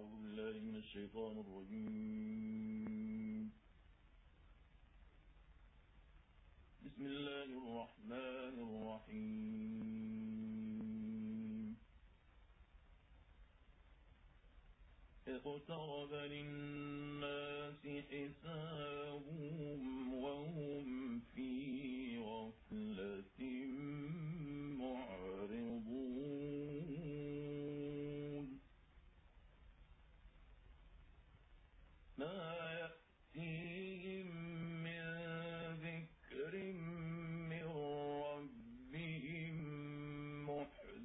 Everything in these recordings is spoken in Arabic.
أعوذ بالله من الشيطان الرجيم. بسم الله الرحمن الرحيم. اقترب للناس حسابهم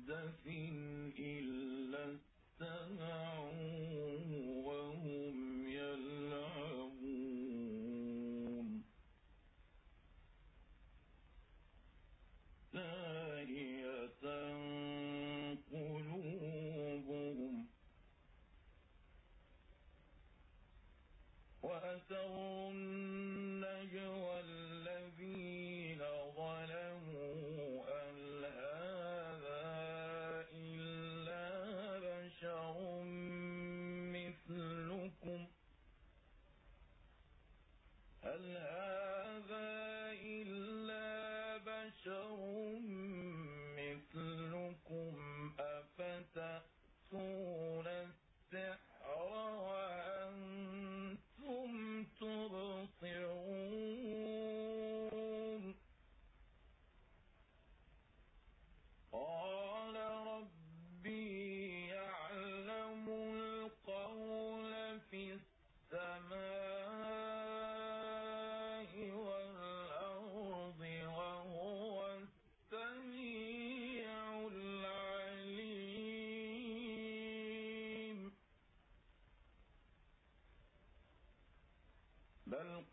محدث إلا استمعوا وهم يلعبون. لاهية قلوبهم وأسروا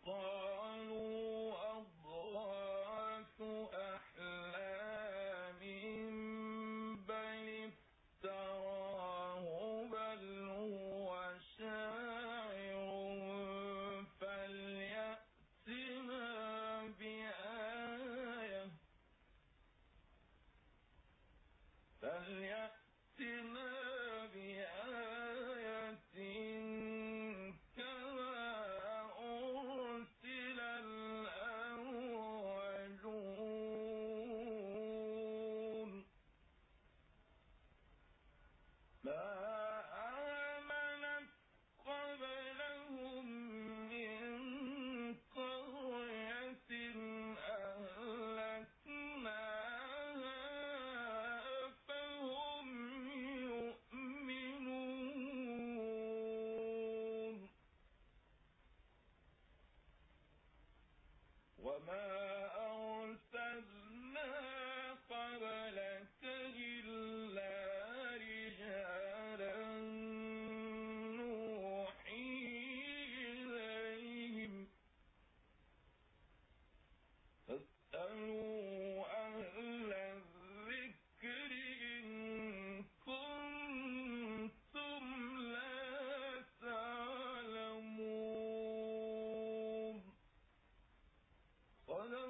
قالوا أضغاث أحلام بل افتراه بل هو شاعر فليأتنا بآية فليأتنا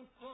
Uncle